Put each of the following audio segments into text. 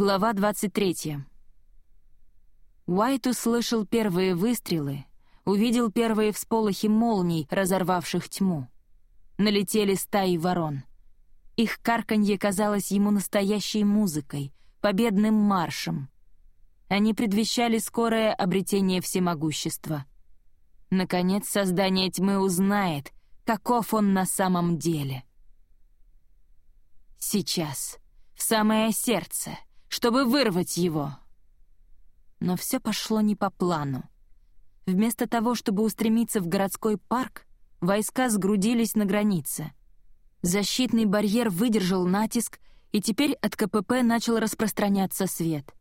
Глава 23. Уайт услышал первые выстрелы, увидел первые всполохи молний, разорвавших тьму. Налетели стаи ворон. Их карканье казалось ему настоящей музыкой, победным маршем. Они предвещали скорое обретение всемогущества. Наконец, создание тьмы узнает, каков он на самом деле. Сейчас, в самое сердце, чтобы вырвать его. Но все пошло не по плану. Вместо того, чтобы устремиться в городской парк, войска сгрудились на границе. Защитный барьер выдержал натиск, и теперь от КПП начал распространяться свет.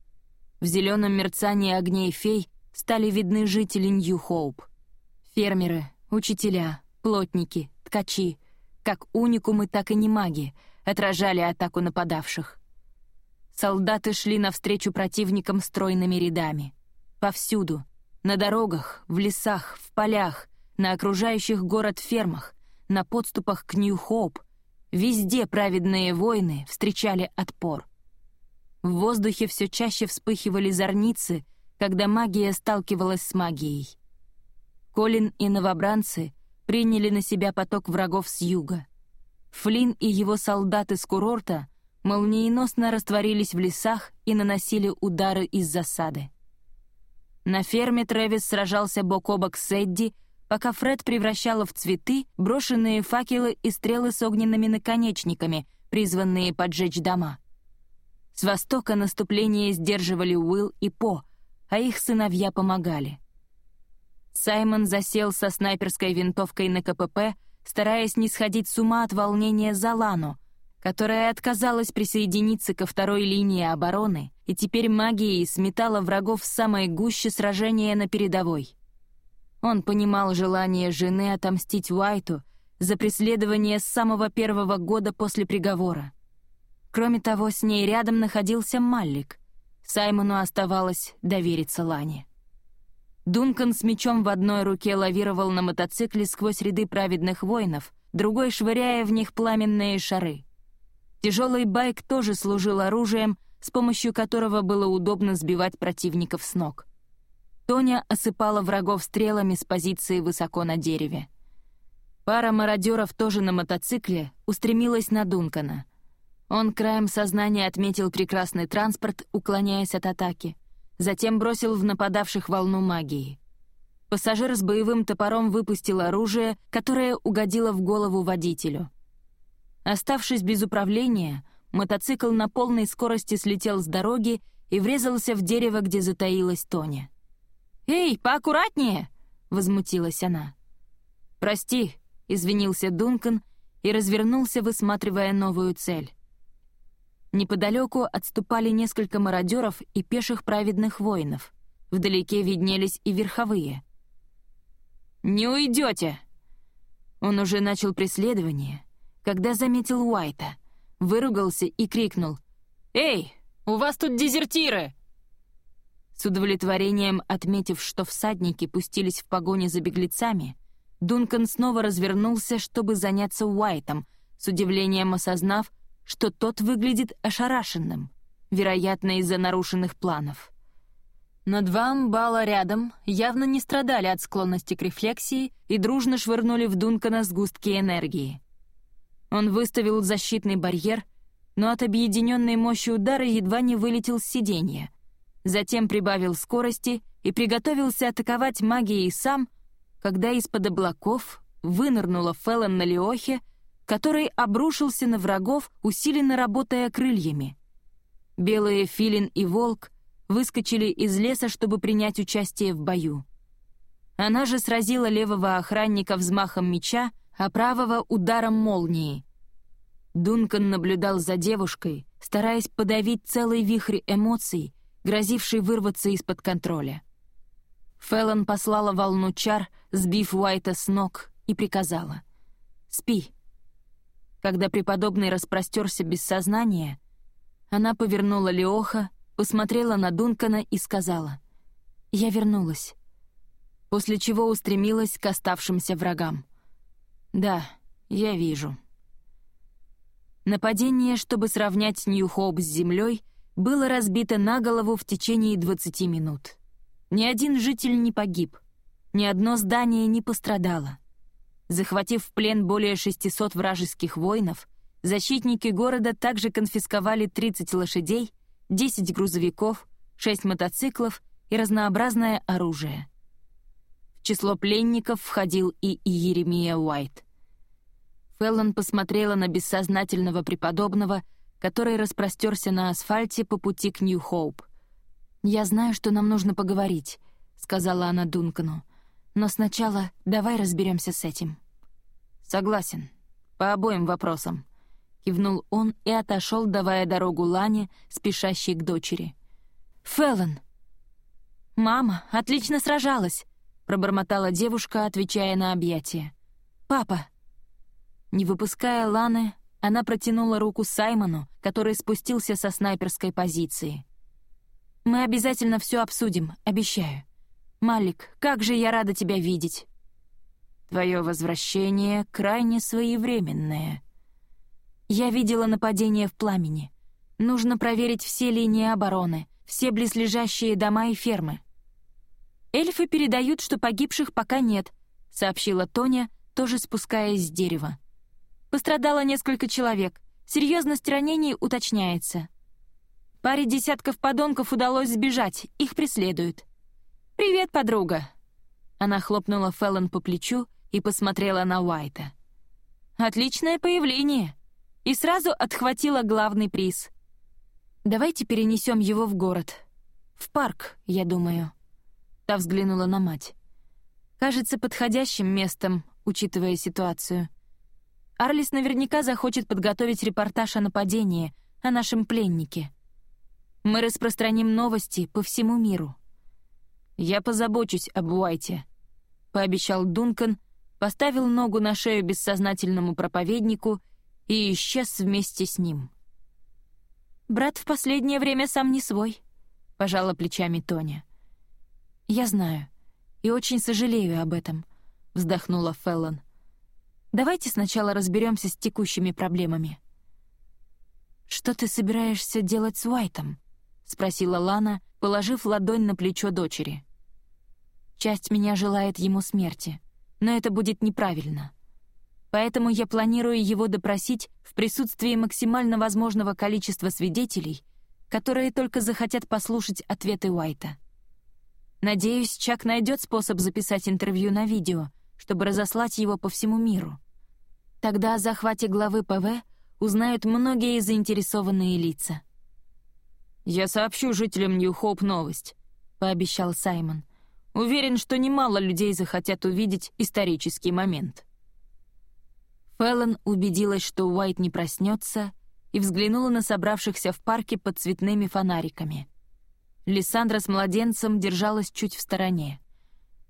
В зеленом мерцании огней фей стали видны жители Нью-Хоуп. Фермеры, учителя, плотники, ткачи, как уникумы, так и немаги, отражали атаку нападавших. Солдаты шли навстречу противникам стройными рядами. Повсюду, на дорогах, в лесах, в полях, на окружающих город фермах, на подступах к Нью-Хоуп, везде праведные войны встречали отпор. В воздухе все чаще вспыхивали зорницы, когда магия сталкивалась с магией. Колин и новобранцы приняли на себя поток врагов с юга. Флинн и его солдаты с курорта молниеносно растворились в лесах и наносили удары из засады. На ферме Трэвис сражался бок о бок с Эдди, пока Фред превращала в цветы брошенные факелы и стрелы с огненными наконечниками, призванные поджечь дома. С востока наступление сдерживали Уилл и По, а их сыновья помогали. Саймон засел со снайперской винтовкой на КПП, стараясь не сходить с ума от волнения за Лану, которая отказалась присоединиться ко второй линии обороны и теперь магией сметала врагов в самой гуще сражения на передовой. Он понимал желание жены отомстить Уайту за преследование с самого первого года после приговора. Кроме того, с ней рядом находился Маллик. Саймону оставалось довериться Лане. Дункан с мечом в одной руке лавировал на мотоцикле сквозь ряды праведных воинов, другой швыряя в них пламенные шары. Тяжелый байк тоже служил оружием, с помощью которого было удобно сбивать противников с ног. Тоня осыпала врагов стрелами с позиции высоко на дереве. Пара мародеров тоже на мотоцикле устремилась на Дункана. Он краем сознания отметил прекрасный транспорт, уклоняясь от атаки. Затем бросил в нападавших волну магии. Пассажир с боевым топором выпустил оружие, которое угодило в голову водителю — Оставшись без управления, мотоцикл на полной скорости слетел с дороги и врезался в дерево, где затаилась Тоня. «Эй, поаккуратнее!» — возмутилась она. «Прости», — извинился Дункан и развернулся, высматривая новую цель. Неподалеку отступали несколько мародеров и пеших праведных воинов. Вдалеке виднелись и верховые. «Не уйдете!» Он уже начал преследование, когда заметил Уайта, выругался и крикнул «Эй, у вас тут дезертиры!» С удовлетворением отметив, что всадники пустились в погоне за беглецами, Дункан снова развернулся, чтобы заняться Уайтом, с удивлением осознав, что тот выглядит ошарашенным, вероятно, из-за нарушенных планов. Но два амбала рядом явно не страдали от склонности к рефлексии и дружно швырнули в Дункана сгустки энергии. Он выставил защитный барьер, но от объединенной мощи удара едва не вылетел с сиденья. Затем прибавил скорости и приготовился атаковать магией сам, когда из-под облаков вынырнула Феллон на Леохе, который обрушился на врагов, усиленно работая крыльями. Белые филин и волк выскочили из леса, чтобы принять участие в бою. Она же сразила левого охранника взмахом меча, а правого — ударом молнии. Дункан наблюдал за девушкой, стараясь подавить целый вихрь эмоций, грозивший вырваться из-под контроля. Феллон послала волну чар, сбив Уайта с ног, и приказала «Спи». Когда преподобный распростерся без сознания, она повернула Леоха, посмотрела на Дункана и сказала «Я вернулась», после чего устремилась к оставшимся врагам. «Да, я вижу». Нападение, чтобы сравнять Нью-Хоуп с землей, было разбито на голову в течение 20 минут. Ни один житель не погиб, ни одно здание не пострадало. Захватив в плен более 600 вражеских воинов, защитники города также конфисковали 30 лошадей, 10 грузовиков, 6 мотоциклов и разнообразное оружие. Число пленников входил и Иеремия Уайт. Феллон посмотрела на бессознательного преподобного, который распростерся на асфальте по пути к Нью-Хоуп. «Я знаю, что нам нужно поговорить», — сказала она Дункану. «Но сначала давай разберемся с этим». «Согласен. По обоим вопросам», — кивнул он и отошел, давая дорогу Лане, спешащей к дочери. «Феллон!» «Мама отлично сражалась», — пробормотала девушка, отвечая на объятие. «Папа!» Не выпуская Ланы, она протянула руку Саймону, который спустился со снайперской позиции. «Мы обязательно все обсудим, обещаю. Малик, как же я рада тебя видеть!» «Твое возвращение крайне своевременное». «Я видела нападение в пламени. Нужно проверить все линии обороны, все близлежащие дома и фермы». «Эльфы передают, что погибших пока нет», — сообщила Тоня, тоже спускаясь с дерева. «Пострадало несколько человек. Серьезность ранений уточняется. Паре десятков подонков удалось сбежать, их преследуют. «Привет, подруга!» Она хлопнула Феллон по плечу и посмотрела на Уайта. «Отличное появление!» И сразу отхватила главный приз. «Давайте перенесем его в город. В парк, я думаю». Та взглянула на мать. «Кажется подходящим местом, учитывая ситуацию. Арлис наверняка захочет подготовить репортаж о нападении, о нашем пленнике. Мы распространим новости по всему миру». «Я позабочусь об Уайте», — пообещал Дункан, поставил ногу на шею бессознательному проповеднику и исчез вместе с ним. «Брат в последнее время сам не свой», — пожала плечами Тоня. «Я знаю. И очень сожалею об этом», — вздохнула Феллон. «Давайте сначала разберемся с текущими проблемами». «Что ты собираешься делать с Уайтом?» — спросила Лана, положив ладонь на плечо дочери. «Часть меня желает ему смерти, но это будет неправильно. Поэтому я планирую его допросить в присутствии максимально возможного количества свидетелей, которые только захотят послушать ответы Уайта. Надеюсь, Чак найдет способ записать интервью на видео, чтобы разослать его по всему миру. Тогда о захвате главы ПВ узнают многие заинтересованные лица. «Я сообщу жителям Нью-Хоуп новость», — пообещал Саймон. «Уверен, что немало людей захотят увидеть исторический момент». Фэллон убедилась, что Уайт не проснется, и взглянула на собравшихся в парке под цветными фонариками. Лиссандра с младенцем держалась чуть в стороне.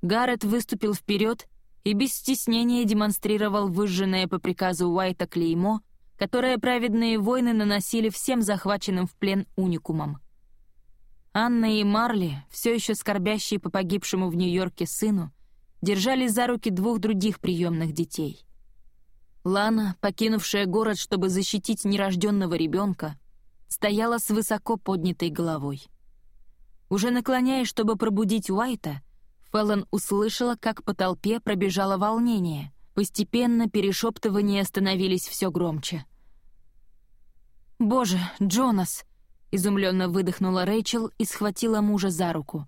Гаррет выступил вперед и без стеснения демонстрировал выжженное по приказу Уайта клеймо, которое праведные войны наносили всем захваченным в плен уникумам. Анна и Марли, все еще скорбящие по погибшему в Нью-Йорке сыну, держали за руки двух других приемных детей. Лана, покинувшая город, чтобы защитить нерожденного ребенка, стояла с высоко поднятой головой. Уже наклоняясь, чтобы пробудить Уайта, Феллон услышала, как по толпе пробежало волнение. Постепенно перешептывания становились все громче. «Боже, Джонас!» — изумленно выдохнула Рэйчел и схватила мужа за руку.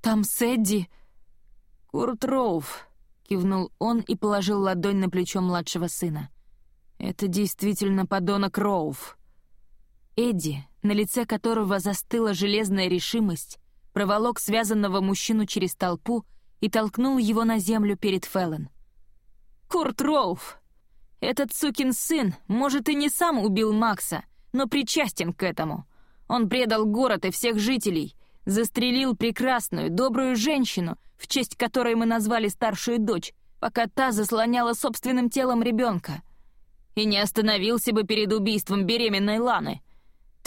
«Там Сэдди...» «Курт Роуф», — кивнул он и положил ладонь на плечо младшего сына. «Это действительно подонок Роуф». Эдди, на лице которого застыла железная решимость, проволок связанного мужчину через толпу и толкнул его на землю перед Феллон. «Курт Роуф! Этот сукин сын, может, и не сам убил Макса, но причастен к этому. Он предал город и всех жителей, застрелил прекрасную, добрую женщину, в честь которой мы назвали старшую дочь, пока та заслоняла собственным телом ребенка. И не остановился бы перед убийством беременной Ланы.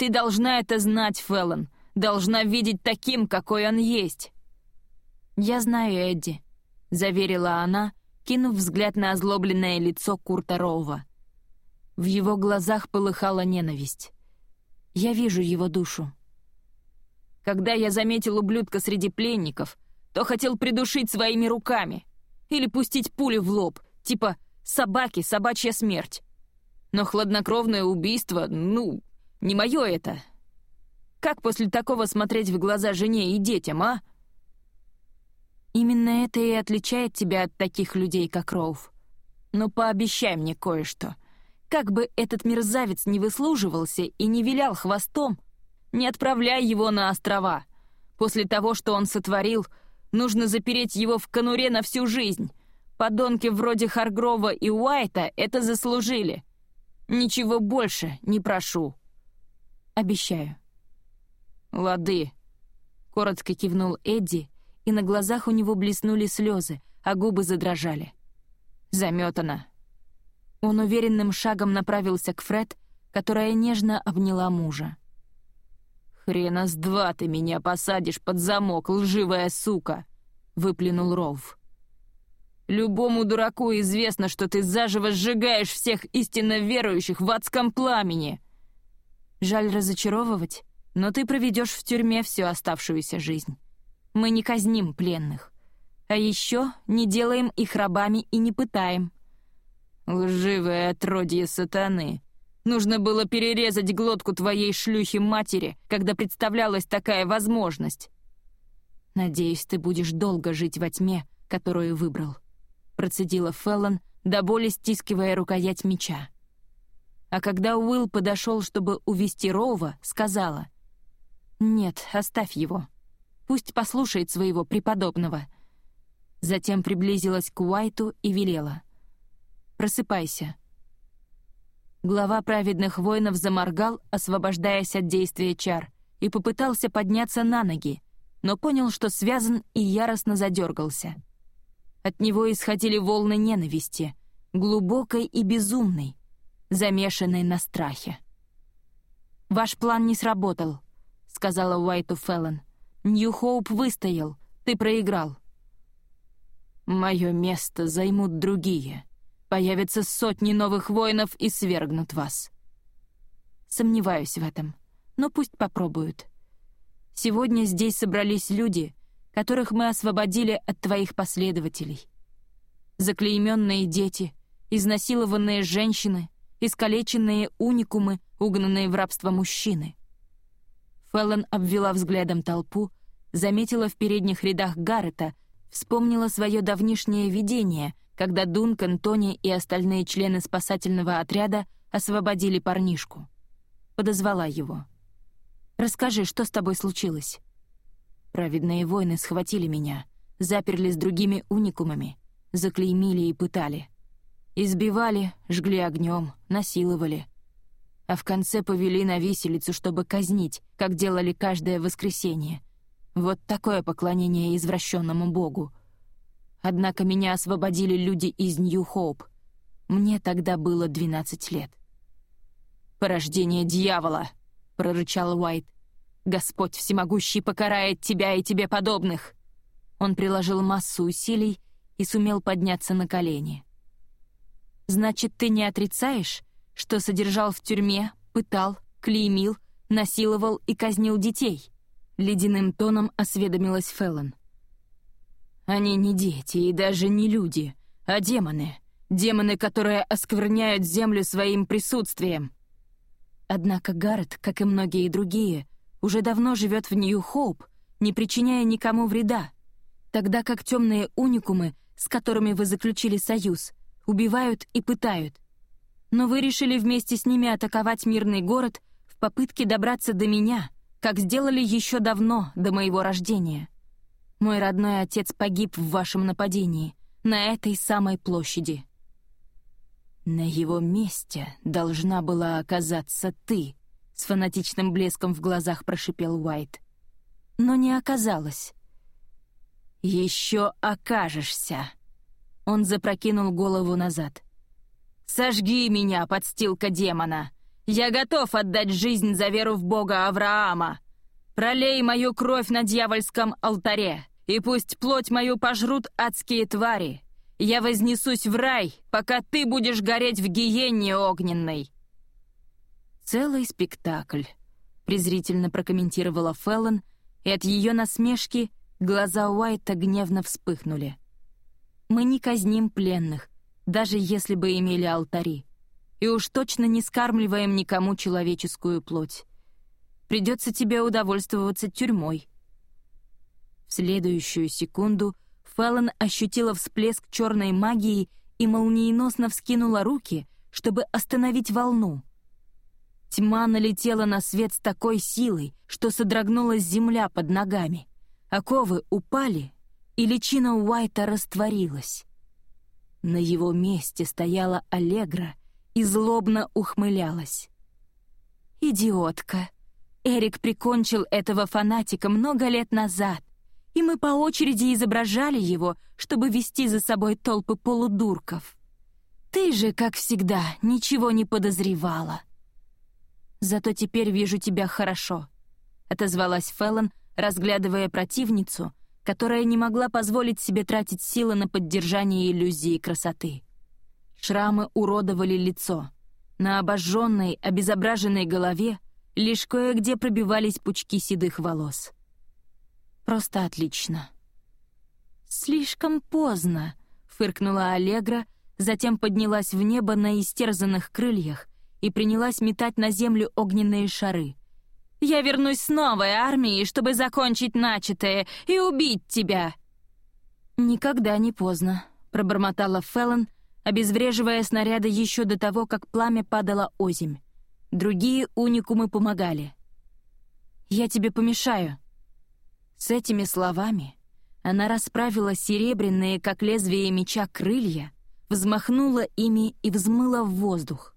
Ты должна это знать, Феллон. Должна видеть таким, какой он есть. «Я знаю Эдди», — заверила она, кинув взгляд на озлобленное лицо Курта Роува. В его глазах полыхала ненависть. «Я вижу его душу. Когда я заметил ублюдка среди пленников, то хотел придушить своими руками или пустить пули в лоб, типа «собаки, собачья смерть». Но хладнокровное убийство, ну, не мое это. Как после такого смотреть в глаза жене и детям, а? Именно это и отличает тебя от таких людей, как Роуф. Но пообещай мне кое-что. Как бы этот мерзавец не выслуживался и не вилял хвостом, не отправляй его на острова. После того, что он сотворил, нужно запереть его в конуре на всю жизнь. Подонки вроде Харгрова и Уайта это заслужили. Ничего больше не прошу. Обещаю. Лады. Коротко кивнул Эдди, и на глазах у него блеснули слезы, а губы задрожали. Заметано. Он уверенным шагом направился к Фред, которая нежно обняла мужа. «Хрена с два ты меня посадишь под замок, лживая сука!» — выплюнул Роуф. «Любому дураку известно, что ты заживо сжигаешь всех истинно верующих в адском пламени!» «Жаль разочаровывать, но ты проведешь в тюрьме всю оставшуюся жизнь. Мы не казним пленных. А еще не делаем их рабами и не пытаем. «Лживое отродье сатаны! Нужно было перерезать глотку твоей шлюхи-матери, когда представлялась такая возможность!» «Надеюсь, ты будешь долго жить во тьме, которую выбрал», — процедила Феллон, до боли стискивая рукоять меча. А когда Уилл подошел, чтобы увести Роува, сказала, «Нет, оставь его. Пусть послушает своего преподобного». Затем приблизилась к Уайту и велела — Просыпайся». Глава праведных воинов заморгал, освобождаясь от действия чар, и попытался подняться на ноги, но понял, что связан и яростно задергался. От него исходили волны ненависти, глубокой и безумной, замешанной на страхе. «Ваш план не сработал», — сказала Уайту Феллон. «Нью-Хоуп выстоял, ты проиграл». «Мое место займут другие», Появятся сотни новых воинов и свергнут вас. Сомневаюсь в этом, но пусть попробуют. Сегодня здесь собрались люди, которых мы освободили от твоих последователей. Заклейменные дети, изнасилованные женщины, искалеченные уникумы, угнанные в рабство мужчины. Феллон обвела взглядом толпу, заметила в передних рядах Гаррета, вспомнила свое давнишнее видение, когда Дункан, Тони и остальные члены спасательного отряда освободили парнишку. Подозвала его. «Расскажи, что с тобой случилось?» Праведные воины схватили меня, заперли с другими уникумами, заклеймили и пытали. Избивали, жгли огнем, насиловали. А в конце повели на виселицу, чтобы казнить, как делали каждое воскресенье. Вот такое поклонение извращенному богу — Однако меня освободили люди из Нью-Хоуп. Мне тогда было 12 лет. «Порождение дьявола!» — прорычал Уайт. «Господь всемогущий покарает тебя и тебе подобных!» Он приложил массу усилий и сумел подняться на колени. «Значит, ты не отрицаешь, что содержал в тюрьме, пытал, клеймил, насиловал и казнил детей?» Ледяным тоном осведомилась Феллон. Они не дети и даже не люди, а демоны. Демоны, которые оскверняют землю своим присутствием. Однако Гаррет, как и многие другие, уже давно живет в Нью-Хоуп, не причиняя никому вреда, тогда как темные уникумы, с которыми вы заключили союз, убивают и пытают. Но вы решили вместе с ними атаковать мирный город в попытке добраться до меня, как сделали еще давно, до моего рождения. Мой родной отец погиб в вашем нападении, на этой самой площади. На его месте должна была оказаться ты, с фанатичным блеском в глазах прошипел Уайт. Но не оказалось. Еще окажешься. Он запрокинул голову назад. «Сожги меня, подстилка демона! Я готов отдать жизнь за веру в Бога Авраама! Пролей мою кровь на дьявольском алтаре! и пусть плоть мою пожрут адские твари. Я вознесусь в рай, пока ты будешь гореть в гиенне огненной». «Целый спектакль», — презрительно прокомментировала Феллон, и от ее насмешки глаза Уайта гневно вспыхнули. «Мы не казним пленных, даже если бы имели алтари, и уж точно не скармливаем никому человеческую плоть. Придется тебе удовольствоваться тюрьмой». В следующую секунду Феллон ощутила всплеск черной магии и молниеносно вскинула руки, чтобы остановить волну. Тьма налетела на свет с такой силой, что содрогнулась земля под ногами. Оковы упали, и личина Уайта растворилась. На его месте стояла Аллегра и злобно ухмылялась. «Идиотка! Эрик прикончил этого фанатика много лет назад, и мы по очереди изображали его, чтобы вести за собой толпы полудурков. Ты же, как всегда, ничего не подозревала. Зато теперь вижу тебя хорошо», — отозвалась Феллон, разглядывая противницу, которая не могла позволить себе тратить силы на поддержание иллюзии красоты. Шрамы уродовали лицо. На обожженной, обезображенной голове лишь кое-где пробивались пучки седых волос. Просто отлично. «Слишком поздно», — фыркнула Аллегра, затем поднялась в небо на истерзанных крыльях и принялась метать на землю огненные шары. «Я вернусь с новой армией, чтобы закончить начатое и убить тебя!» «Никогда не поздно», — пробормотала Феллон, обезвреживая снаряды еще до того, как пламя падало озимь. Другие уникумы помогали. «Я тебе помешаю», с этими словами она расправила серебряные, как лезвие меча, крылья, взмахнула ими и взмыла в воздух.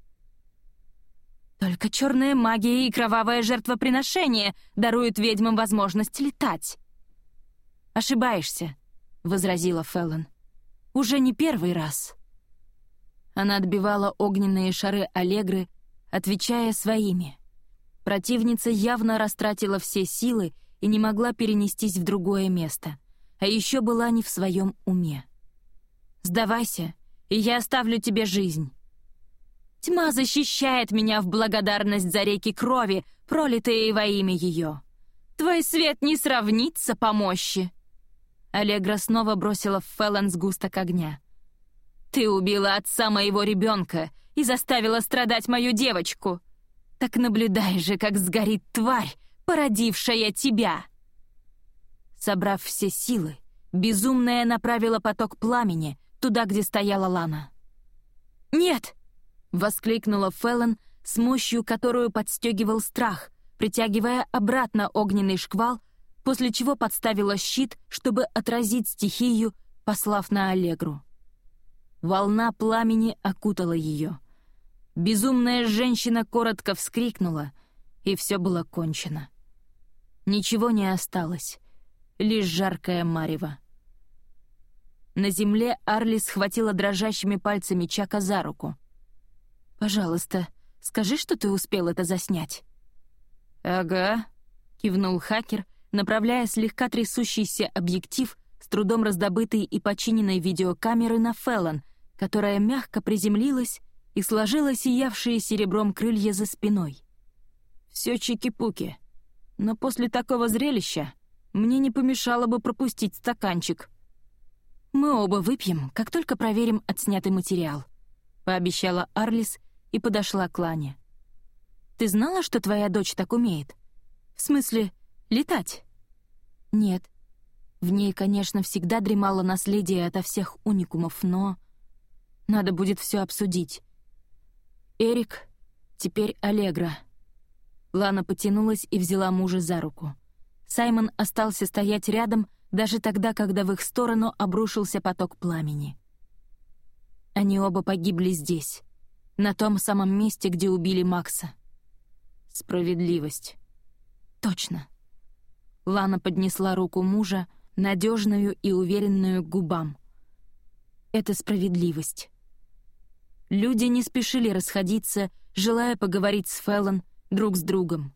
«Только черная магия и кровавое жертвоприношение даруют ведьмам возможность летать». «Ошибаешься», — возразила Феллон. «Уже не первый раз». Она отбивала огненные шары Аллегры, отвечая своими. Противница явно растратила все силы и не могла перенестись в другое место, а еще была не в своем уме. «Сдавайся, и я оставлю тебе жизнь». Тьма защищает меня в благодарность за реки крови, пролитые во имя ее. Твой свет не сравнится по мощи. Аллегра снова бросила в Феллон сгусток огня. Ты убила отца моего ребенка и заставила страдать мою девочку. Так наблюдай же, как сгорит тварь, породившая тебя!» Собрав все силы, безумная направила поток пламени туда, где стояла Лана. «Нет!» — воскликнула Феллон с мощью, которую подстегивал страх, притягивая обратно огненный шквал, после чего подставила щит, чтобы отразить стихию, послав на Аллегру. Волна пламени окутала ее. Безумная женщина коротко вскрикнула, и все было кончено. Ничего не осталось, лишь жаркое марево. На земле Арли схватила дрожащими пальцами Чака за руку. «Пожалуйста, скажи, что ты успел это заснять». «Ага», — кивнул хакер, направляя слегка трясущийся объектив с трудом раздобытой и починенной видеокамеры на Феллон, которая мягко приземлилась и сложила сиявшие серебром крылья за спиной. «Все чики-пуки», но после такого зрелища мне не помешало бы пропустить стаканчик. «Мы оба выпьем, как только проверим отснятый материал», — пообещала Арлис и подошла к Лане. «Ты знала, что твоя дочь так умеет? В смысле, летать?» «Нет. В ней, конечно, всегда дремало наследие ото всех уникумов, но... Надо будет все обсудить. Эрик, теперь Аллегра». Лана потянулась и взяла мужа за руку. Саймон остался стоять рядом даже тогда, когда в их сторону обрушился поток пламени. Они оба погибли здесь, на том самом месте, где убили Макса. Справедливость. Точно. Лана поднесла руку мужа, надежную и уверенную к губам. Это справедливость. Люди не спешили расходиться, желая поговорить с Феллон, друг с другом.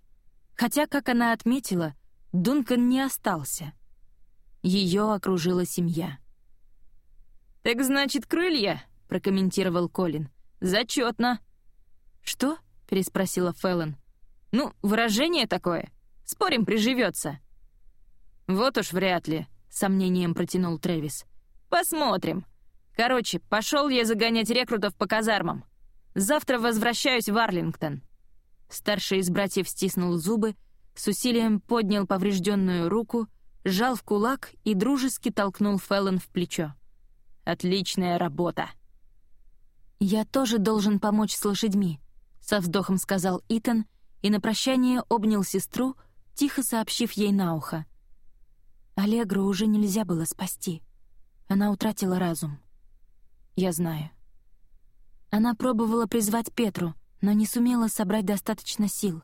Хотя, как она отметила, Дункан не остался. Ее окружила семья. «Так значит, крылья?» — прокомментировал Колин. «Зачетно». «Что?» — переспросила Феллон. «Ну, выражение такое. Спорим, приживется». «Вот уж вряд ли», — сомнением протянул Трэвис. «Посмотрим. Короче, пошел я загонять рекрутов по казармам. Завтра возвращаюсь в Арлингтон». Старший из братьев стиснул зубы, с усилием поднял поврежденную руку, сжал в кулак и дружески толкнул Феллон в плечо. «Отличная работа!» «Я тоже должен помочь с лошадьми», — со вздохом сказал Итан и на прощание обнял сестру, тихо сообщив ей на ухо. Аллегру уже нельзя было спасти. Она утратила разум. Я знаю. Она пробовала призвать Петру, но не сумела собрать достаточно сил.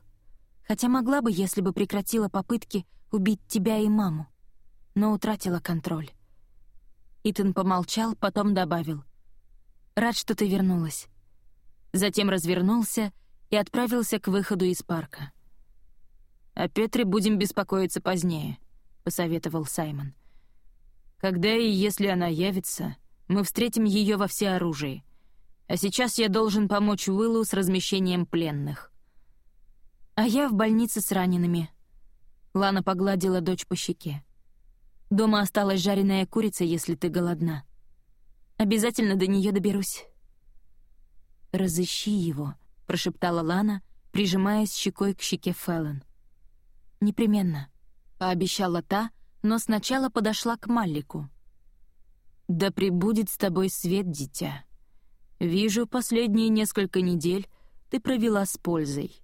Хотя могла бы, если бы прекратила попытки убить тебя и маму. Но утратила контроль. Итан помолчал, потом добавил. «Рад, что ты вернулась». Затем развернулся и отправился к выходу из парка. «О Петре будем беспокоиться позднее», посоветовал Саймон. «Когда и если она явится, мы встретим ее во всеоружии. А сейчас я должен помочь Уиллу с размещением пленных». «А я в больнице с ранеными». Лана погладила дочь по щеке. «Дома осталась жареная курица, если ты голодна. Обязательно до нее доберусь». «Разыщи его», — прошептала Лана, прижимаясь щекой к щеке Фэллон. «Непременно». — пообещала та, но сначала подошла к Маллику. «Да пребудет с тобой свет, дитя. Вижу, последние несколько недель ты провела с пользой.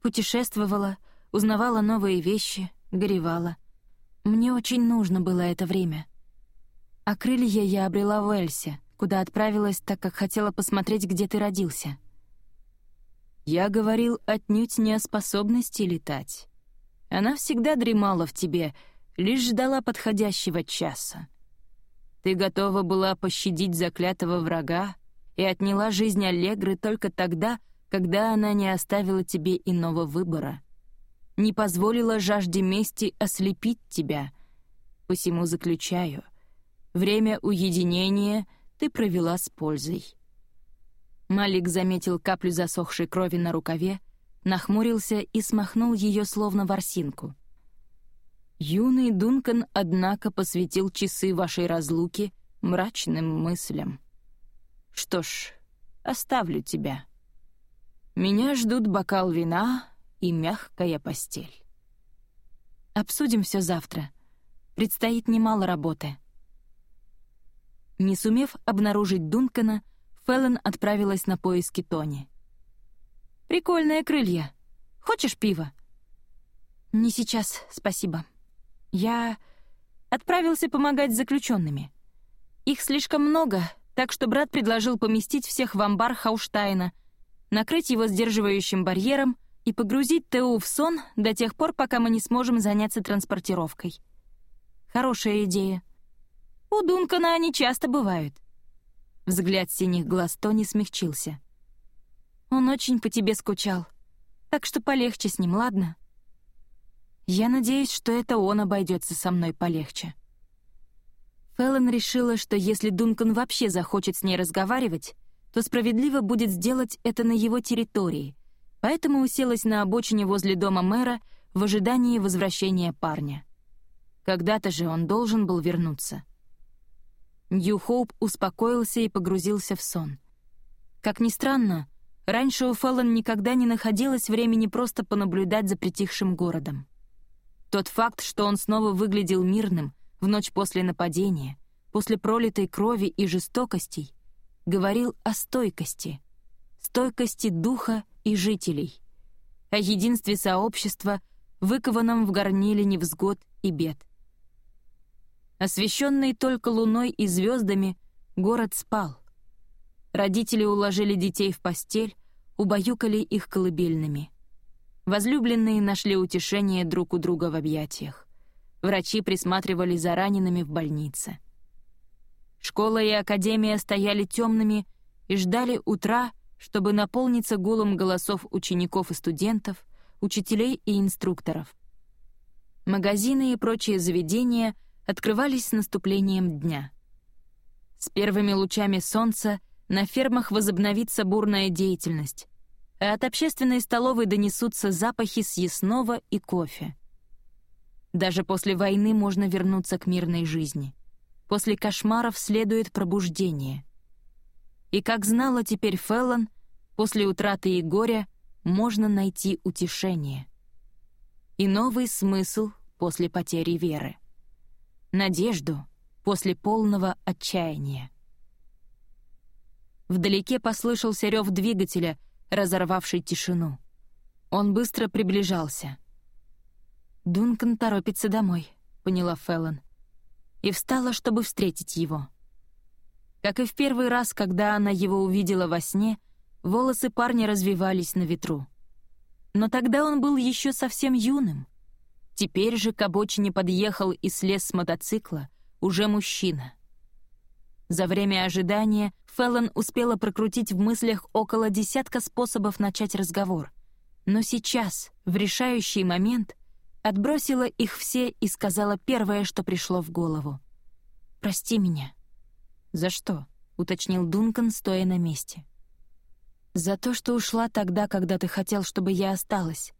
Путешествовала, узнавала новые вещи, горевала. Мне очень нужно было это время. А крылья я обрела в Эльсе, куда отправилась, так как хотела посмотреть, где ты родился». Я говорил отнюдь не о способности летать. Она всегда дремала в тебе, лишь ждала подходящего часа. Ты готова была пощадить заклятого врага и отняла жизнь Аллегры только тогда, когда она не оставила тебе иного выбора. Не позволила жажде мести ослепить тебя. Посему заключаю, время уединения ты провела с пользой. Малик заметил каплю засохшей крови на рукаве нахмурился и смахнул ее словно ворсинку. Юный Дункан, однако, посвятил часы вашей разлуки мрачным мыслям. Что ж, оставлю тебя. Меня ждут бокал вина и мягкая постель. Обсудим все завтра. Предстоит немало работы. Не сумев обнаружить Дункана, Феллон отправилась на поиски Тони. Прикольные крылья. Хочешь пива?» «Не сейчас, спасибо. Я отправился помогать с заключенными. Их слишком много, так что брат предложил поместить всех в амбар Хауштайна, накрыть его сдерживающим барьером и погрузить Тео в сон до тех пор, пока мы не сможем заняться транспортировкой. Хорошая идея. У Дункана они часто бывают». Взгляд синих глаз Тони смягчился. Он очень по тебе скучал. Так что полегче с ним, ладно? Я надеюсь, что это он обойдется со мной полегче. Фэллон решила, что если Дункан вообще захочет с ней разговаривать, то справедливо будет сделать это на его территории, поэтому уселась на обочине возле дома мэра в ожидании возвращения парня. Когда-то же он должен был вернуться. Нью Хоуп успокоился и погрузился в сон. Как ни странно, Раньше у Фэллон никогда не находилось времени просто понаблюдать за притихшим городом. Тот факт, что он снова выглядел мирным в ночь после нападения, после пролитой крови и жестокостей, говорил о стойкости, стойкости духа и жителей, о единстве сообщества, выкованном в горниле невзгод и бед. Освещенный только луной и звездами, город спал. Родители уложили детей в постель, убаюкали их колыбельными. Возлюбленные нашли утешение друг у друга в объятиях. Врачи присматривали за ранеными в больнице. Школа и академия стояли темными и ждали утра, чтобы наполниться гулом голосов учеников и студентов, учителей и инструкторов. Магазины и прочие заведения открывались с наступлением дня. С первыми лучами солнца на фермах возобновится бурная деятельность, а от общественной столовой донесутся запахи съестного и кофе. Даже после войны можно вернуться к мирной жизни. После кошмаров следует пробуждение. И как знала теперь Феллон, после утраты и горя можно найти утешение. И новый смысл после потери веры. Надежду после полного отчаяния. Вдалеке послышался рев двигателя, разорвавший тишину. Он быстро приближался. «Дункан торопится домой», — поняла Феллон. И встала, чтобы встретить его. Как и в первый раз, когда она его увидела во сне, волосы парня развивались на ветру. Но тогда он был еще совсем юным. Теперь же к обочине подъехал и слез с мотоцикла уже мужчина. За время ожидания Феллон успела прокрутить в мыслях около десятка способов начать разговор. Но сейчас, в решающий момент, отбросила их все и сказала первое, что пришло в голову. «Прости меня». «За что?» — уточнил Дункан, стоя на месте. «За то, что ушла тогда, когда ты хотел, чтобы я осталась.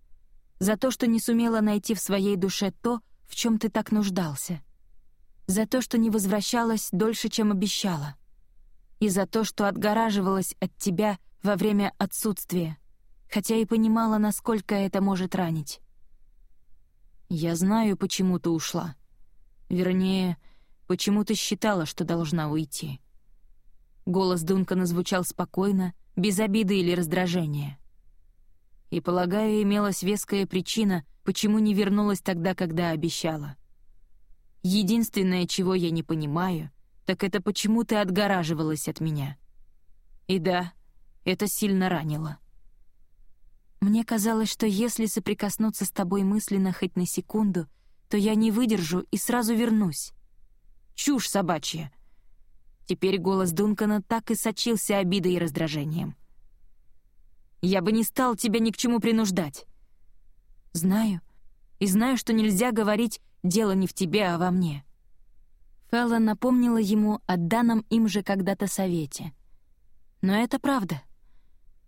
За то, что не сумела найти в своей душе то, в чем ты так нуждался за то, что не возвращалась дольше, чем обещала, и за то, что отгораживалась от тебя во время отсутствия, хотя и понимала, насколько это может ранить. Я знаю, почему ты ушла. Вернее, почему ты считала, что должна уйти. Голос Дункана звучал спокойно, без обиды или раздражения. И, полагаю, имелась веская причина, почему не вернулась тогда, когда обещала — Единственное, чего я не понимаю, так это почему ты отгораживалась от меня. И да, это сильно ранило. Мне казалось, что если соприкоснуться с тобой мысленно хоть на секунду, то я не выдержу и сразу вернусь. Чушь собачья. Теперь голос Дункана так и сочился обидой и раздражением. «Я бы не стал тебя ни к чему принуждать». «Знаю. И знаю, что нельзя говорить Дело не в тебе, а во мне». Фелла напомнила ему о данном им же когда-то совете. «Но это правда.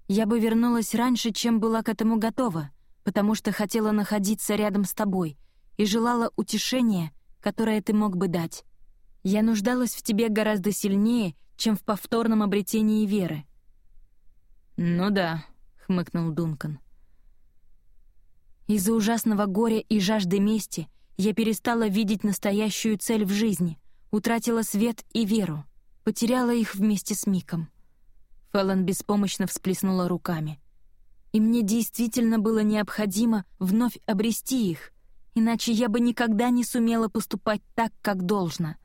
Я бы вернулась раньше, чем была к этому готова, потому что хотела находиться рядом с тобой и желала утешения, которое ты мог бы дать. Я нуждалась в тебе гораздо сильнее, чем в повторном обретении веры». «Ну да», — хмыкнул Дункан. Из-за ужасного горя и жажды мести — я перестала видеть настоящую цель в жизни, утратила свет и веру, потеряла их вместе с Миком. Фэллон беспомощно всплеснула руками. И мне действительно было необходимо вновь обрести их, иначе я бы никогда не сумела поступать так, как должно.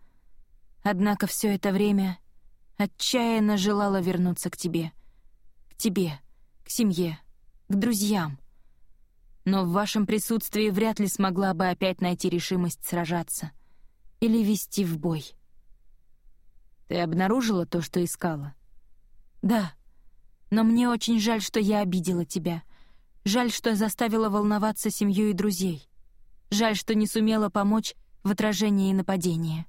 Однако все это время отчаянно желала вернуться к тебе. К тебе, к семье, к друзьям но в вашем присутствии вряд ли смогла бы опять найти решимость сражаться или вести в бой. Ты обнаружила то, что искала? Да, но мне очень жаль, что я обидела тебя. Жаль, что заставила волноваться семью и друзей. Жаль, что не сумела помочь в отражении нападения.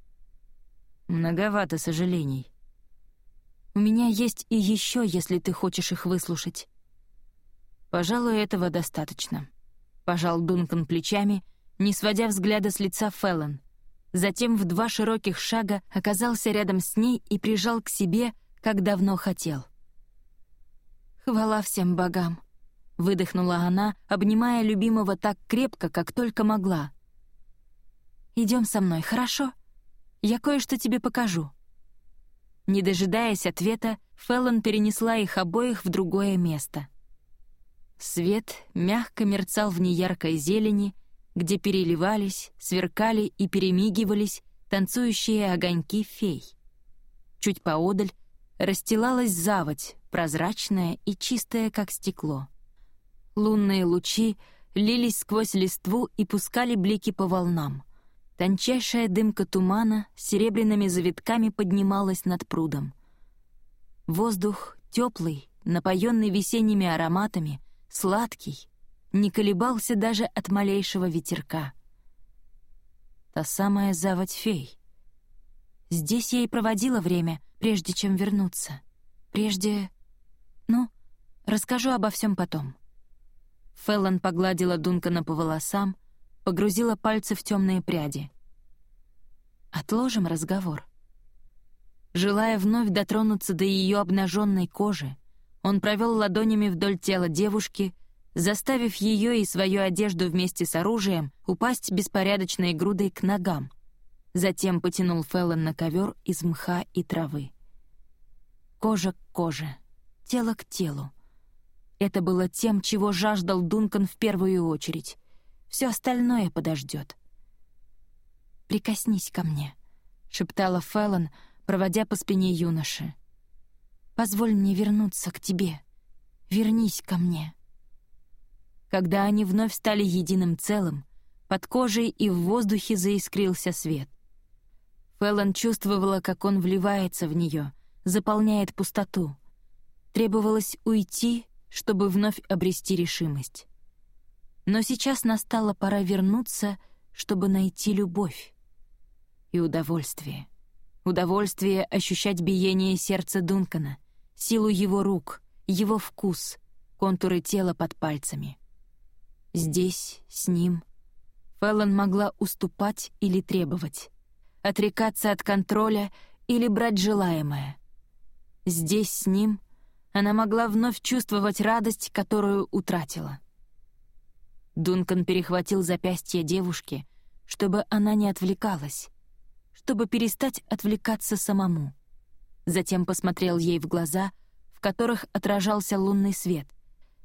Многовато сожалений. У меня есть и еще, если ты хочешь их выслушать. Пожалуй, этого достаточно пожал Дункан плечами, не сводя взгляда с лица Феллон. Затем в два широких шага оказался рядом с ней и прижал к себе, как давно хотел. «Хвала всем богам!» — выдохнула она, обнимая любимого так крепко, как только могла. «Идем со мной, хорошо? Я кое-что тебе покажу». Не дожидаясь ответа, Феллон перенесла их обоих в другое место — Свет мягко мерцал в неяркой зелени, где переливались, сверкали и перемигивались танцующие огоньки фей. Чуть поодаль расстилалась заводь, прозрачная и чистая, как стекло. Лунные лучи лились сквозь листву и пускали блики по волнам. Тончайшая дымка тумана серебряными завитками поднималась над прудом. Воздух, теплый, напоенный весенними ароматами, сладкий, не колебался даже от малейшего ветерка. Та самая заводь фей. Здесь я и проводила время, прежде чем вернуться. Прежде... Ну, расскажу обо всем потом. Феллон погладила Дункана по волосам, погрузила пальцы в темные пряди. «Отложим разговор». Желая вновь дотронуться до ее обнаженной кожи, он провел ладонями вдоль тела девушки, заставив ее и свою одежду вместе с оружием упасть беспорядочной грудой к ногам. Затем потянул Феллон на ковер из мха и травы. Кожа к коже, тело к телу. Это было тем, чего жаждал Дункан в первую очередь. Все остальное подождет. «Прикоснись ко мне», — шептала Феллон, проводя по спине юноши. «Позволь мне вернуться к тебе. Вернись ко мне». Когда они вновь стали единым целым, под кожей и в воздухе заискрился свет. Феллон чувствовала, как он вливается в нее, заполняет пустоту. Требовалось уйти, чтобы вновь обрести решимость. Но сейчас настала пора вернуться, чтобы найти любовь и удовольствие. Удовольствие ощущать биение сердца Дункана, силу его рук, его вкус, контуры тела под пальцами. Здесь, с ним, Феллон могла уступать или требовать, отрекаться от контроля или брать желаемое. Здесь, с ним, она могла вновь чувствовать радость, которую утратила. Дункан перехватил запястье девушки, чтобы она не отвлекалась, чтобы перестать отвлекаться самому. Затем посмотрел ей в глаза, в которых отражался лунный свет,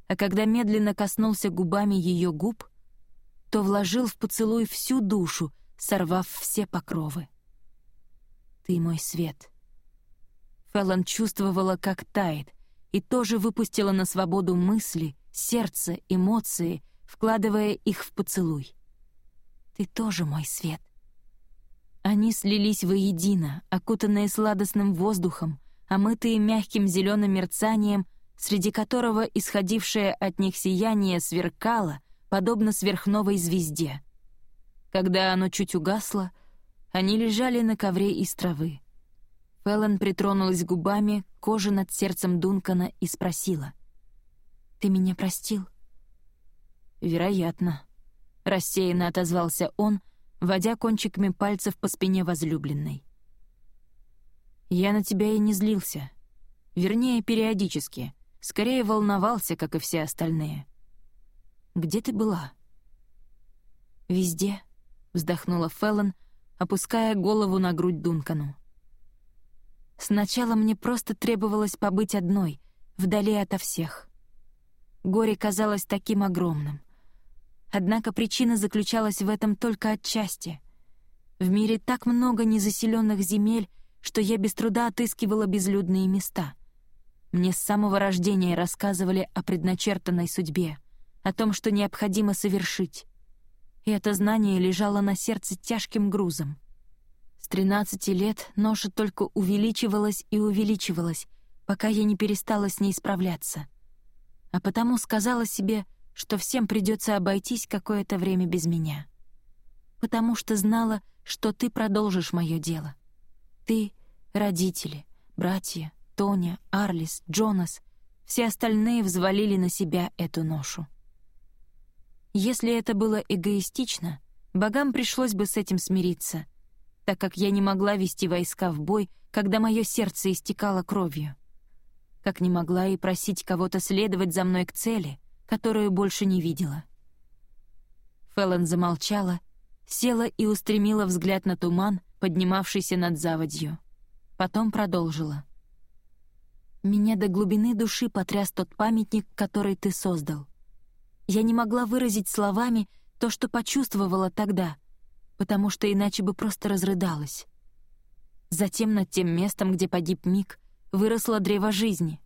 а когда медленно коснулся губами ее губ, то вложил в поцелуй всю душу, сорвав все покровы. «Ты мой свет». Феллон чувствовала, как тает, и тоже выпустила на свободу мысли, сердце, эмоции, вкладывая их в поцелуй. «Ты тоже мой свет». Они слились воедино, окутанные сладостным воздухом, омытые мягким зеленым мерцанием, среди которого исходившее от них сияние сверкало, подобно сверхновой звезде. Когда оно чуть угасло, они лежали на ковре из травы. Феллон притронулась губами к коже над сердцем Дункана и спросила. «Ты меня простил?» «Вероятно», — рассеянно отозвался он, водя кончиками пальцев по спине возлюбленной. «Я на тебя и не злился. Вернее, периодически. Скорее волновался, как и все остальные. Где ты была?» «Везде», — вздохнула Феллон, опуская голову на грудь Дункану. «Сначала мне просто требовалось побыть одной, вдали ото всех. Горе казалось таким огромным. Однако причина заключалась в этом только отчасти. В мире так много незаселенных земель, что я без труда отыскивала безлюдные места. Мне с самого рождения рассказывали о предначертанной судьбе, о том, что необходимо совершить. И это знание лежало на сердце тяжким грузом. С 13 лет ноша только увеличивалась и увеличивалась, пока я не перестала с ней справляться. А потому сказала себе — что всем придется обойтись какое-то время без меня. Потому что знала, что ты продолжишь мое дело. Ты, родители, братья, Тоня, Арлис, Джонас, все остальные взвалили на себя эту ношу. Если это было эгоистично, богам пришлось бы с этим смириться, так как я не могла вести войска в бой, когда мое сердце истекало кровью. Как не могла и просить кого-то следовать за мной к цели, которую больше не видела. Феллон замолчала, села и устремила взгляд на туман, поднимавшийся над заводью. Потом продолжила. «Меня до глубины души потряс тот памятник, который ты создал. Я не могла выразить словами то, что почувствовала тогда, потому что иначе бы просто разрыдалась. Затем над тем местом, где погиб Мик, выросло древо жизни.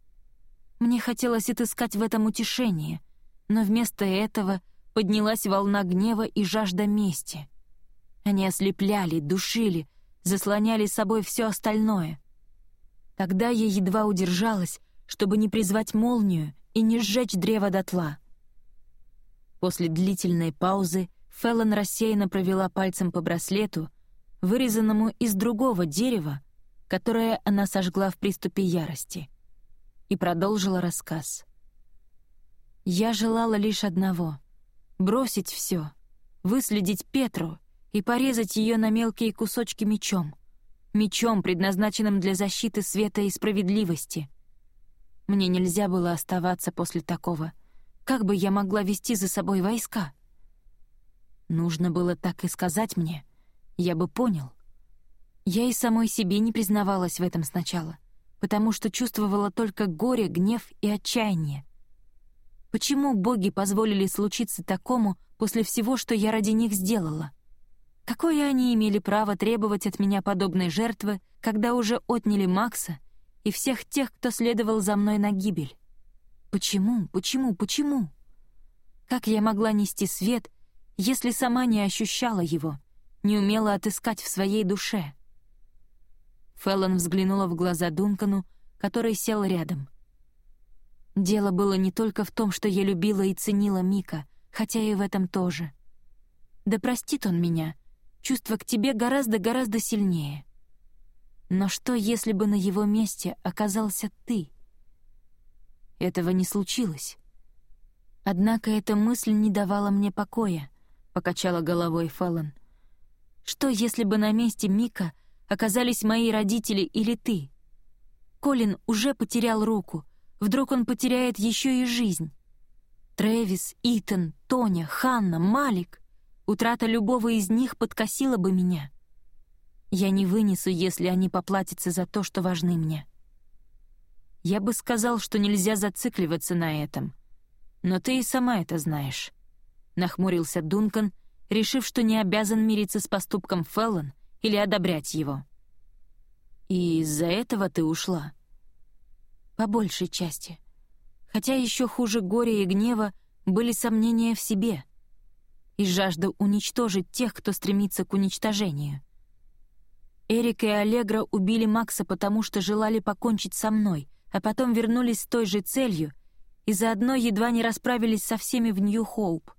Мне хотелось отыскать в этом утешение, но вместо этого поднялась волна гнева и жажда мести. Они ослепляли, душили, заслоняли собой все остальное. Тогда я едва удержалась, чтобы не призвать молнию и не сжечь древо дотла. После длительной паузы Феллон рассеянно провела пальцем по браслету, вырезанному из другого дерева, которое она сожгла в приступе ярости, и продолжила рассказ. Я желала лишь одного — бросить все, выследить Петру и порезать ее на мелкие кусочки мечом. Мечом, предназначенным для защиты света и справедливости. Мне нельзя было оставаться после такого. Как бы я могла вести за собой войска? Нужно было так и сказать мне. Я бы понял. Я и самой себе не признавалась в этом сначала, потому что чувствовала только горе, гнев и отчаяние. Почему боги позволили случиться такому после всего, что я ради них сделала? Какое они имели право требовать от меня подобной жертвы, когда уже отняли Макса и всех тех, кто следовал за мной на гибель? Почему, почему, почему? Как я могла нести свет, если сама не ощущала его, не умела отыскать в своей душе? Феллон взглянула в глаза Дункану, который сел рядом. Дело было не только в том, что я любила и ценила Мика, хотя и в этом тоже. Да простит он меня, чувство к тебе гораздо-гораздо сильнее. Но что, если бы на его месте оказался ты? Этого не случилось. Однако эта мысль не давала мне покоя, покачала головой Феллон. Что, если бы на месте Мика оказались мои родители или ты? Колин уже потерял руку, вдруг он потеряет еще и жизнь. Трэвис, Итан, Тоня, Ханна, Малик. Утрата любого из них подкосила бы меня. Я не вынесу, если они поплатятся за то, что важны мне. Я бы сказал, что нельзя зацикливаться на этом. Но ты и сама это знаешь. Нахмурился Дункан, решив, что не обязан мириться с поступком Феллон или одобрять его. И из-за этого ты ушла? По большей части. Хотя еще хуже горя и гнева были сомнения в себе — и жажда уничтожить тех, кто стремится к уничтожению. Эрик и Аллегра убили Макса, потому что желали покончить со мной, а потом вернулись с той же целью и заодно едва не расправились со всеми в Нью-Хоуп.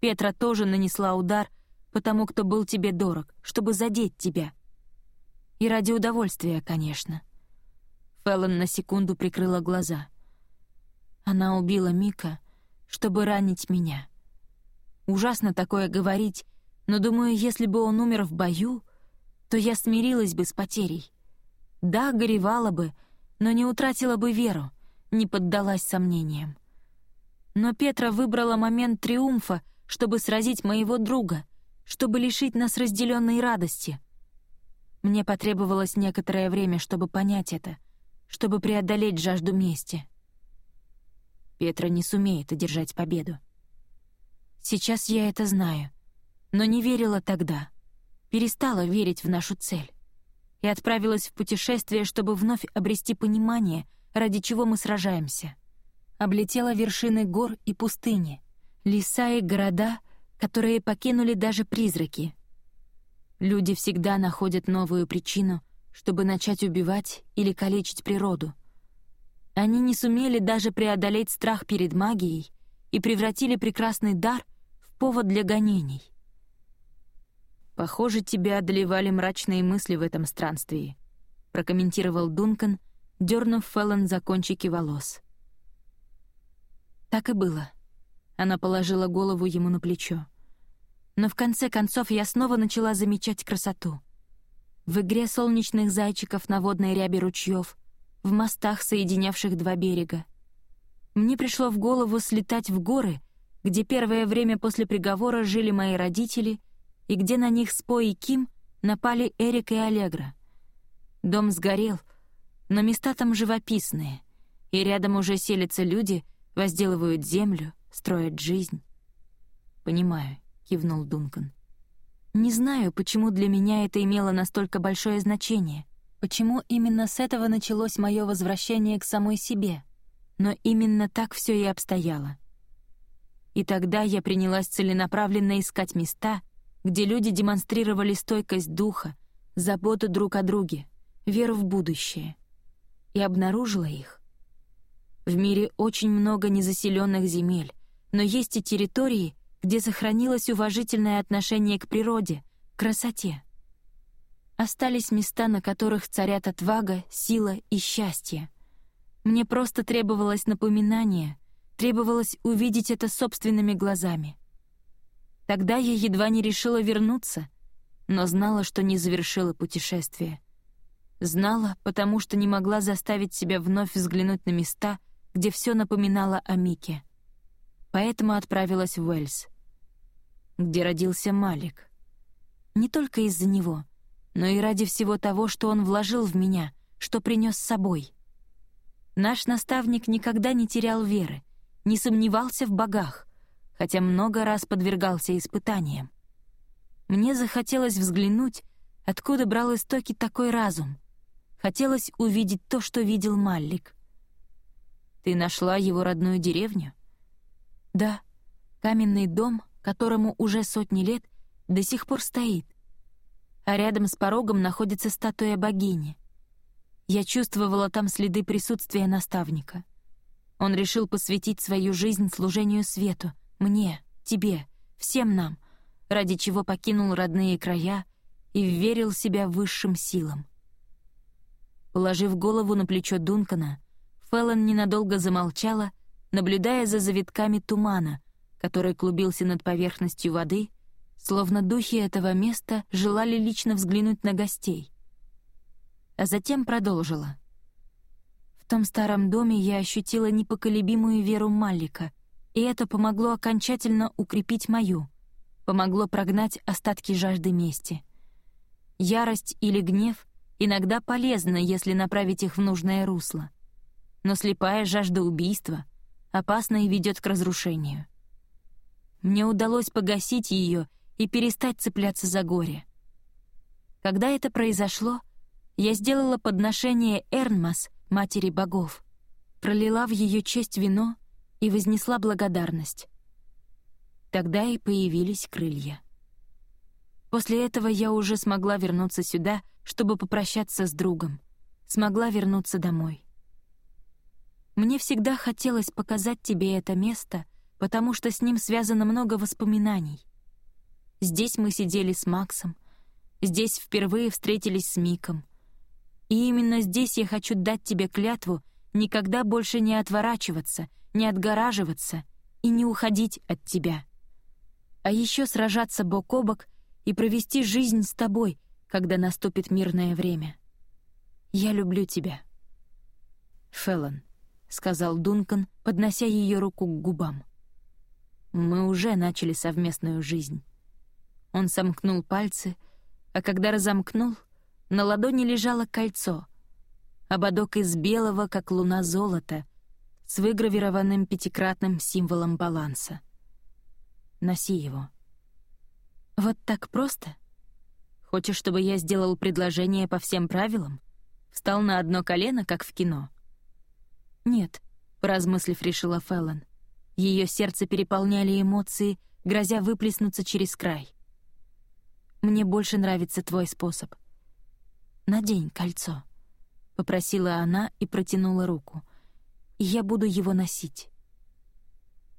Петра тоже нанесла удар по тому, кто был тебе дорог, чтобы задеть тебя. И ради удовольствия, конечно. Феллон на секунду прикрыла глаза. Она убила Мика, чтобы ранить меня. Ужасно такое говорить, но думаю, если бы он умер в бою, то я смирилась бы с потерей. Да, горевала бы, но не утратила бы веру, не поддалась сомнениям. Но Петра выбрала момент триумфа, чтобы сразить моего друга, чтобы лишить нас разделенной радости. Мне потребовалось некоторое время, чтобы понять это, чтобы преодолеть жажду мести. Петра не сумеет одержать победу. Сейчас я это знаю, но не верила тогда. Перестала верить в нашу цель. И отправилась в путешествие, чтобы вновь обрести понимание, ради чего мы сражаемся. Облетела вершины гор и пустыни, леса и города, которые покинули даже призраки. Люди всегда находят новую причину, чтобы начать убивать или калечить природу. Они не сумели даже преодолеть страх перед магией и превратили прекрасный дар повод для гонений. «Похоже, тебя одолевали мрачные мысли в этом странстве», — прокомментировал Дункан, дернув Феллон за кончики волос. Так и было. Она положила голову ему на плечо. Но в конце концов я снова начала замечать красоту. В игре солнечных зайчиков на водной рябе ручьев, в мостах, соединявших два берега. Мне пришло в голову слетать в горы где первое время после приговора жили мои родители и где на них с По и Ким напали Эрик и Аллегра. Дом сгорел, но места там живописные, и рядом уже селятся люди, возделывают землю, строят жизнь. «Понимаю», — кивнул Дункан. «Не знаю, почему для меня это имело настолько большое значение, почему именно с этого началось мое возвращение к самой себе, но именно так все и обстояло. И тогда я принялась целенаправленно искать места, где люди демонстрировали стойкость духа, заботу друг о друге, веру в будущее. И обнаружила их. В мире очень много незаселенных земель, но есть и территории, где сохранилось уважительное отношение к природе, красоте. Остались места, на которых царят отвага, сила и счастье. Мне просто требовалось напоминание, Требовалось увидеть это собственными глазами. Тогда я едва не решила вернуться, но знала, что не завершила путешествие. Знала, потому что не могла заставить себя вновь взглянуть на места, где все напоминало о Мике. Поэтому отправилась в Уэльс, где родился Малик. Не только из-за него, но и ради всего того, что он вложил в меня, что принес с собой. Наш наставник никогда не терял веры, не сомневался в богах, хотя много раз подвергался испытаниям. Мне захотелось взглянуть, откуда брал истоки такой разум. Хотелось увидеть то, что видел Маллик. «Ты нашла его родную деревню?» «Да, каменный дом, которому уже сотни лет, до сих пор стоит. А рядом с порогом находится статуя богини. Я чувствовала там следы присутствия наставника. Он решил посвятить свою жизнь служению свету, мне, тебе, всем нам, ради чего покинул родные края и верил себя высшим силам. Положив голову на плечо Дункана, Феллон ненадолго замолчала, наблюдая за завитками тумана, который клубился над поверхностью воды, словно духи этого места желали лично взглянуть на гостей. А затем продолжила. В том старом доме я ощутила непоколебимую веру Маллика, и это помогло окончательно укрепить мою, помогло прогнать остатки жажды мести. Ярость или гнев иногда полезны, если направить их в нужное русло. Но слепая жажда убийства опасна и ведет к разрушению. Мне удалось погасить ее и перестать цепляться за горе. Когда это произошло, я сделала подношение Эрнмас, матери богов, пролила в ее честь вино и вознесла благодарность. Тогда и появились крылья. После этого я уже смогла вернуться сюда, чтобы попрощаться с другом, смогла вернуться домой. Мне всегда хотелось показать тебе это место, потому что с ним связано много воспоминаний. Здесь мы сидели с Максом, здесь впервые встретились с Миком. И именно здесь я хочу дать тебе клятву никогда больше не отворачиваться — не отгораживаться и не уходить от тебя. А еще сражаться бок о бок и провести жизнь с тобой, когда наступит мирное время. Я люблю тебя. Феллон, сказал Дункан, поднося ее руку к губам. Мы уже начали совместную жизнь. Он сомкнул пальцы, а когда разомкнул, на ладони лежало кольцо, ободок из белого, как луна золота, с выгравированным пятикратным символом баланса. Носи его. Вот так просто? Хочешь, чтобы я сделал предложение по всем правилам? Встал на одно колено, как в кино? Нет, поразмыслив, решила Феллон. Ее сердце переполняли эмоции, грозя выплеснуться через край. «Мне больше нравится твой способ. Надень кольцо», — попросила она и протянула руку и я буду его носить».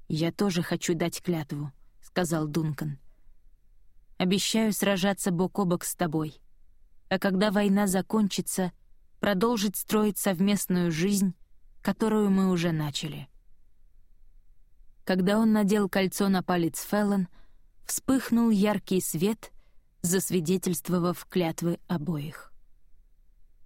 «Я тоже хочу дать клятву», — сказал Дункан. «Обещаю сражаться бок о бок с тобой, а когда война закончится, продолжить строить совместную жизнь, которую мы уже начали». Когда он надел кольцо на палец Феллон, вспыхнул яркий свет, засвидетельствовав клятвы обоих.